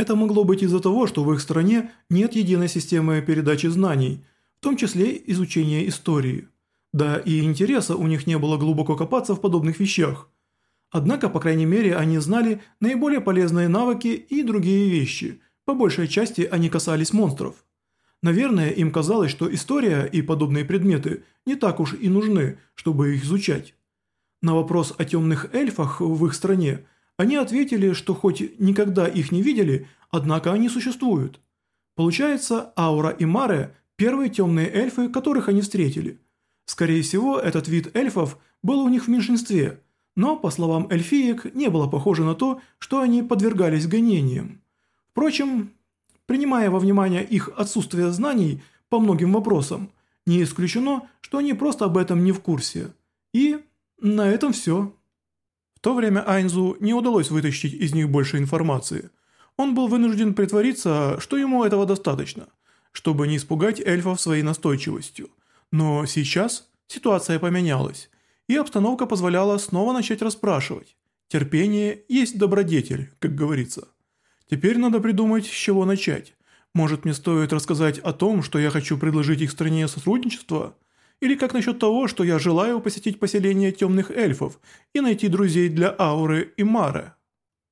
Это могло быть из-за того, что в их стране нет единой системы передачи знаний, в том числе изучения истории. Да и интереса у них не было глубоко копаться в подобных вещах. Однако, по крайней мере, они знали наиболее полезные навыки и другие вещи. По большей части они касались монстров. Наверное, им казалось, что история и подобные предметы не так уж и нужны, чтобы их изучать. На вопрос о темных эльфах в их стране – они ответили, что хоть никогда их не видели, однако они существуют. Получается, Аура и Маре – первые темные эльфы, которых они встретили. Скорее всего, этот вид эльфов был у них в меньшинстве, но, по словам эльфиек, не было похоже на то, что они подвергались гонениям. Впрочем, принимая во внимание их отсутствие знаний по многим вопросам, не исключено, что они просто об этом не в курсе. И на этом все. В то время Айнзу не удалось вытащить из них больше информации. Он был вынужден притвориться, что ему этого достаточно, чтобы не испугать эльфов своей настойчивостью. Но сейчас ситуация поменялась, и обстановка позволяла снова начать расспрашивать. Терпение есть добродетель, как говорится. Теперь надо придумать, с чего начать. Может мне стоит рассказать о том, что я хочу предложить их стране сотрудничество? Или как насчет того, что я желаю посетить поселение темных эльфов и найти друзей для Ауры и Мары?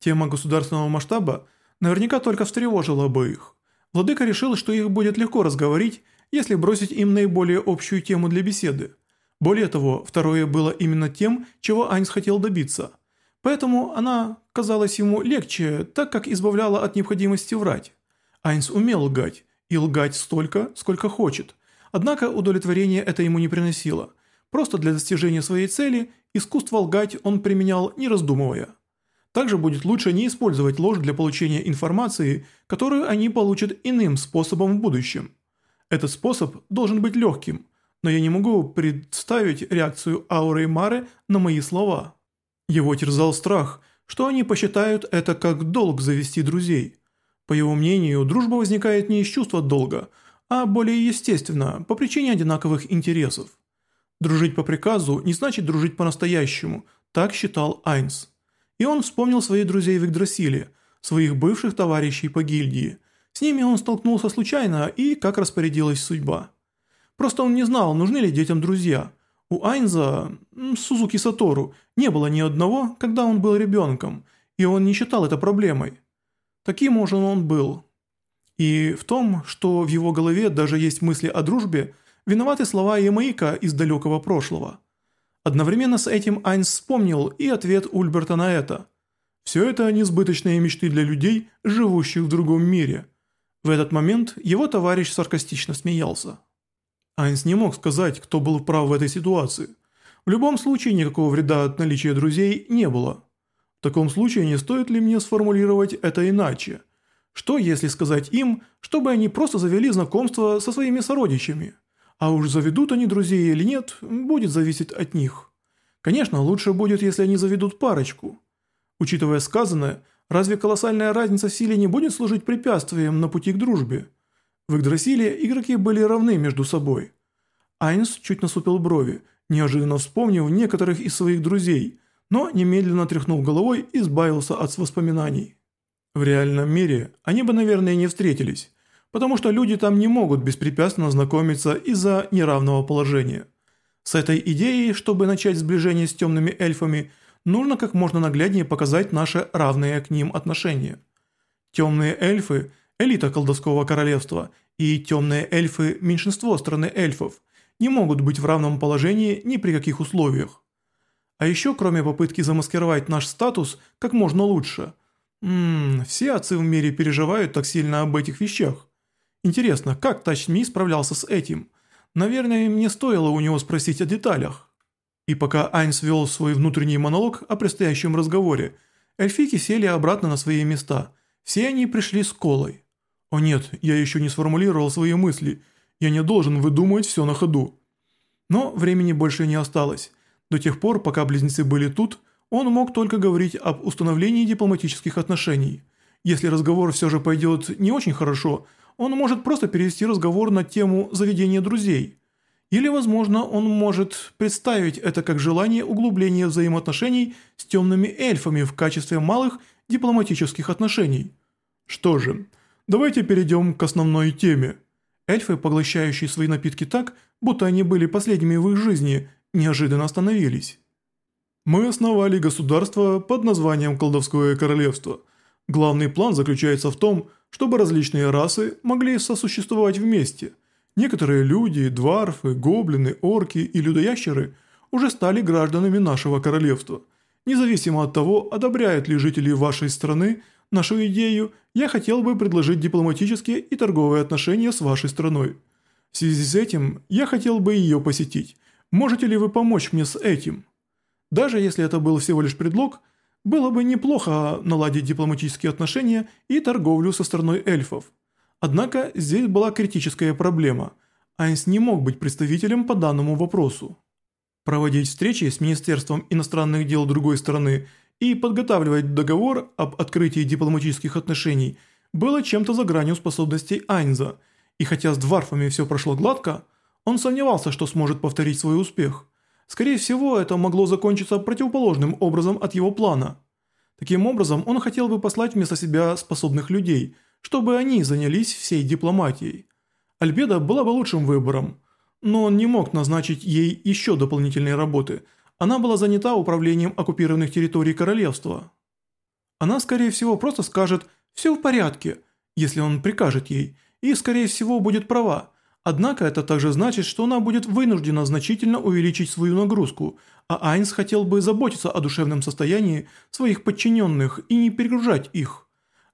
Тема государственного масштаба наверняка только встревожила бы их. Владыка решил, что их будет легко разговорить, если бросить им наиболее общую тему для беседы. Более того, второе было именно тем, чего Айнс хотел добиться. Поэтому она казалась ему легче, так как избавляла от необходимости врать. Айнс умел лгать, и лгать столько, сколько хочет – Однако удовлетворения это ему не приносило. Просто для достижения своей цели искусство лгать он применял, не раздумывая. Также будет лучше не использовать ложь для получения информации, которую они получат иным способом в будущем. Этот способ должен быть легким, но я не могу представить реакцию Ауры и Мары на мои слова. Его терзал страх, что они посчитают это как долг завести друзей. По его мнению, дружба возникает не из чувства долга – а более естественно, по причине одинаковых интересов. Дружить по приказу не значит дружить по-настоящему, так считал Айнс. И он вспомнил своих друзей в Игдрасиле, своих бывших товарищей по гильдии. С ними он столкнулся случайно и как распорядилась судьба. Просто он не знал, нужны ли детям друзья. У Айнза, Сузуки Сатору, не было ни одного, когда он был ребенком, и он не считал это проблемой. Таким уже он был, и в том, что в его голове даже есть мысли о дружбе, виноваты слова Ямаика из далекого прошлого. Одновременно с этим Айнс вспомнил и ответ Ульберта на это. Все это несбыточные мечты для людей, живущих в другом мире. В этот момент его товарищ саркастично смеялся. Айнс не мог сказать, кто был прав в этой ситуации. В любом случае никакого вреда от наличия друзей не было. В таком случае не стоит ли мне сформулировать это иначе – что если сказать им, чтобы они просто завели знакомство со своими сородичами? А уж заведут они друзей или нет, будет зависеть от них. Конечно, лучше будет, если они заведут парочку. Учитывая сказанное, разве колоссальная разница в силе не будет служить препятствием на пути к дружбе? В Игдрасиле игроки были равны между собой. Айнс чуть насупил брови, неожиданно вспомнив некоторых из своих друзей, но немедленно тряхнул головой и избавился от воспоминаний. В реальном мире они бы, наверное, не встретились, потому что люди там не могут беспрепятственно знакомиться из-за неравного положения. С этой идеей, чтобы начать сближение с темными эльфами, нужно как можно нагляднее показать наше равное к ним отношение. Темные эльфы – элита колдовского королевства, и темные эльфы – меньшинство страны эльфов, не могут быть в равном положении ни при каких условиях. А еще, кроме попытки замаскировать наш статус как можно лучше – Ммм, все отцы в мире переживают так сильно об этих вещах. Интересно, как Тачми справлялся с этим? Наверное, мне стоило у него спросить о деталях. И пока Айнс вел свой внутренний монолог о предстоящем разговоре, эльфики сели обратно на свои места. Все они пришли с колой. О нет, я еще не сформулировал свои мысли. Я не должен выдумывать все на ходу. Но времени больше не осталось. До тех пор, пока близнецы были тут – он мог только говорить об установлении дипломатических отношений. Если разговор все же пойдет не очень хорошо, он может просто перевести разговор на тему заведения друзей. Или, возможно, он может представить это как желание углубления взаимоотношений с темными эльфами в качестве малых дипломатических отношений. Что же, давайте перейдем к основной теме. Эльфы, поглощающие свои напитки так, будто они были последними в их жизни, неожиданно остановились. Мы основали государство под названием Колдовское Королевство. Главный план заключается в том, чтобы различные расы могли сосуществовать вместе. Некоторые люди, дварфы, гоблины, орки и людоящеры уже стали гражданами нашего королевства. Независимо от того, одобряют ли жители вашей страны нашу идею, я хотел бы предложить дипломатические и торговые отношения с вашей страной. В связи с этим я хотел бы ее посетить. Можете ли вы помочь мне с этим?» Даже если это был всего лишь предлог, было бы неплохо наладить дипломатические отношения и торговлю со стороной эльфов. Однако здесь была критическая проблема. Айнс не мог быть представителем по данному вопросу. Проводить встречи с Министерством иностранных дел другой страны и подготавливать договор об открытии дипломатических отношений было чем-то за гранью способностей Айнза, и хотя с дварфами все прошло гладко, он сомневался, что сможет повторить свой успех – Скорее всего, это могло закончиться противоположным образом от его плана. Таким образом, он хотел бы послать вместо себя способных людей, чтобы они занялись всей дипломатией. Альбеда была бы лучшим выбором, но он не мог назначить ей еще дополнительные работы, она была занята управлением оккупированных территорий королевства. Она, скорее всего, просто скажет «все в порядке», если он прикажет ей, и, скорее всего, будет права, Однако это также значит, что она будет вынуждена значительно увеличить свою нагрузку, а Айнс хотел бы заботиться о душевном состоянии своих подчиненных и не перегружать их.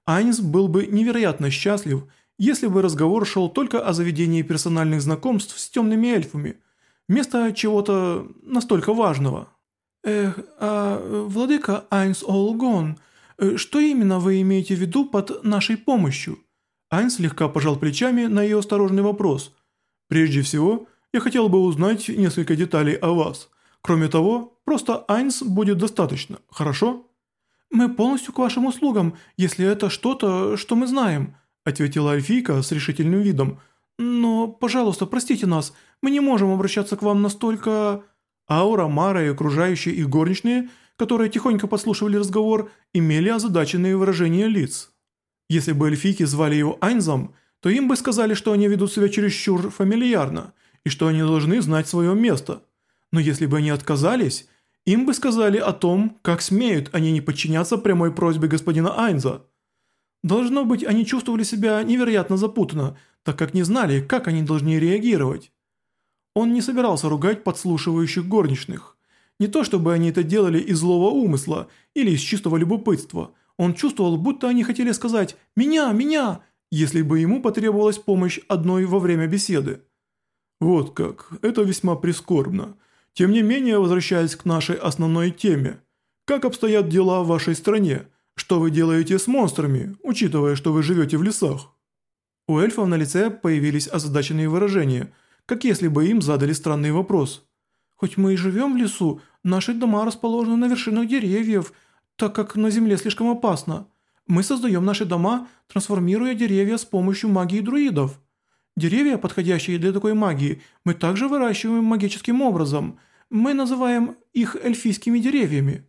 Айнс был бы невероятно счастлив, если бы разговор шел только о заведении персональных знакомств с темными эльфами, вместо чего-то настолько важного. «Эх, а владыка Айнс Олгон, что именно вы имеете в виду под нашей помощью?» Айнс слегка пожал плечами на ее осторожный вопрос – Прежде всего, я хотел бы узнать несколько деталей о вас. Кроме того, просто Айнс будет достаточно, хорошо?» «Мы полностью к вашим услугам, если это что-то, что мы знаем», ответила Альфийка с решительным видом. «Но, пожалуйста, простите нас, мы не можем обращаться к вам настолько...» Аура, Мара и окружающие их горничные, которые тихонько подслушивали разговор, имели озадаченные выражения лиц. Если бы эльфийки звали его Айнзом, то им бы сказали, что они ведут себя чересчур фамильярно, и что они должны знать свое место. Но если бы они отказались, им бы сказали о том, как смеют они не подчиняться прямой просьбе господина Айнза. Должно быть, они чувствовали себя невероятно запутанно, так как не знали, как они должны реагировать. Он не собирался ругать подслушивающих горничных. Не то чтобы они это делали из злого умысла или из чистого любопытства. Он чувствовал, будто они хотели сказать «Меня! Меня!» если бы ему потребовалась помощь одной во время беседы. Вот как, это весьма прискорбно. Тем не менее, возвращаясь к нашей основной теме, как обстоят дела в вашей стране? Что вы делаете с монстрами, учитывая, что вы живете в лесах? У эльфов на лице появились озадаченные выражения, как если бы им задали странный вопрос. Хоть мы и живем в лесу, наши дома расположены на вершинах деревьев, так как на земле слишком опасно. Мы создаем наши дома, трансформируя деревья с помощью магии друидов. Деревья, подходящие для такой магии, мы также выращиваем магическим образом. Мы называем их эльфийскими деревьями.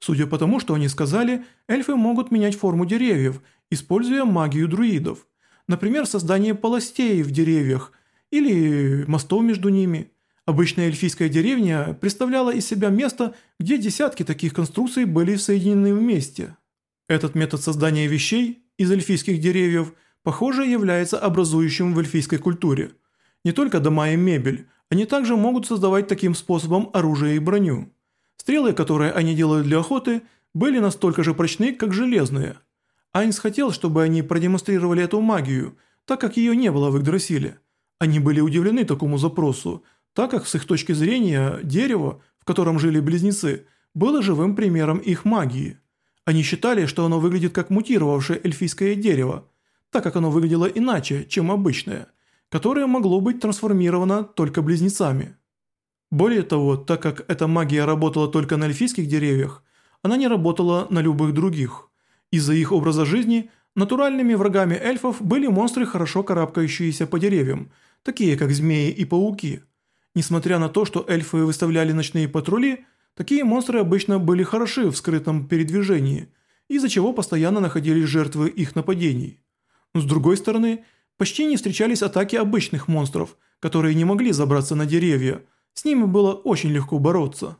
Судя по тому, что они сказали, эльфы могут менять форму деревьев, используя магию друидов. Например, создание полостей в деревьях или мостов между ними. Обычная эльфийская деревня представляла из себя место, где десятки таких конструкций были соединены вместе. Этот метод создания вещей из эльфийских деревьев, похоже, является образующим в эльфийской культуре. Не только дома и мебель, они также могут создавать таким способом оружие и броню. Стрелы, которые они делают для охоты, были настолько же прочны, как железные. Айнс хотел, чтобы они продемонстрировали эту магию, так как ее не было в Игдрасиле. Они были удивлены такому запросу, так как с их точки зрения дерево, в котором жили близнецы, было живым примером их магии. Они считали, что оно выглядит как мутировавшее эльфийское дерево, так как оно выглядело иначе, чем обычное, которое могло быть трансформировано только близнецами. Более того, так как эта магия работала только на эльфийских деревьях, она не работала на любых других. Из-за их образа жизни натуральными врагами эльфов были монстры, хорошо карабкающиеся по деревьям, такие как змеи и пауки. Несмотря на то, что эльфы выставляли ночные патрули – Такие монстры обычно были хороши в скрытом передвижении, из-за чего постоянно находились жертвы их нападений. С другой стороны, почти не встречались атаки обычных монстров, которые не могли забраться на деревья, с ними было очень легко бороться.